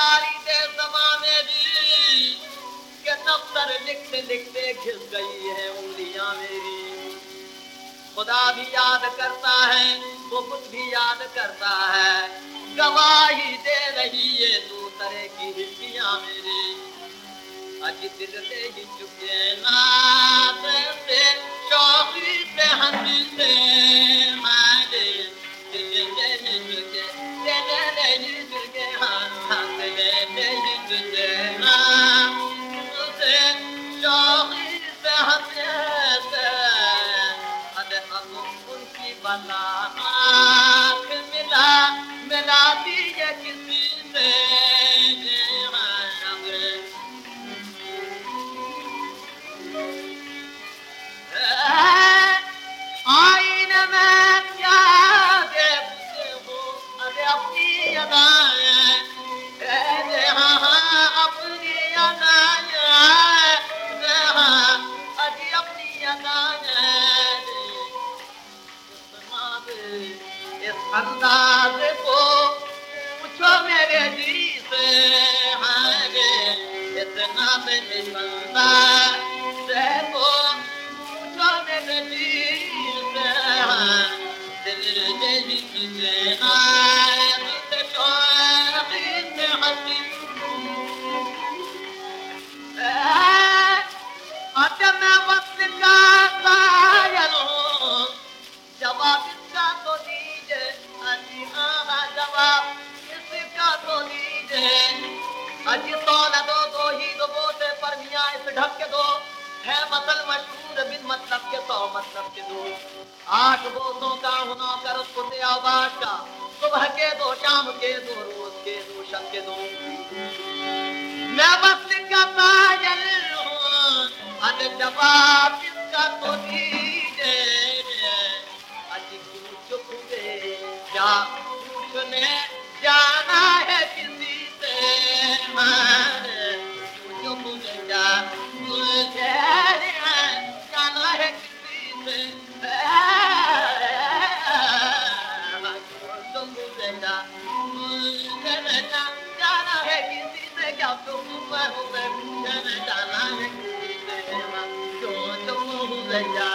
یاری دے زمانے دی کہ دفتر لکھتے لکھتے گھس گئی ہے انگلیاں میری۔ خدا بھی یاد کرتا ہے، وہ کچھ بھی یاد کرتا ہے۔ گواہی دے رہی ہے دو طرح کی ہڈیاں میری۔ اج دل دے ہی چکے نات سے چوکی پہ ہنسی بلا آنکھ ملا ملا دی ہے کسی نے انداز کو پوچھو میرے جی سے ہاں گے اتنا میں بندہ کو پوچھو میرے جی سے ہاں دل جی سے تو نہ دو دو ہی دو بوتے پر میاں اس ڈھک کے دو۔ ہے مثل مشہور بن مطلب کے تو مطلب کے دو۔ آٹھ بوتوں کا کر اس کو کا۔ صبح کے دو، شام کے دو، روز کے دو، شب کے دو۔ میں وقت کا پاجل ہوں جواب اس کا تو مل جانا رکھا چون دو نام کسی گا تو کسی چونگا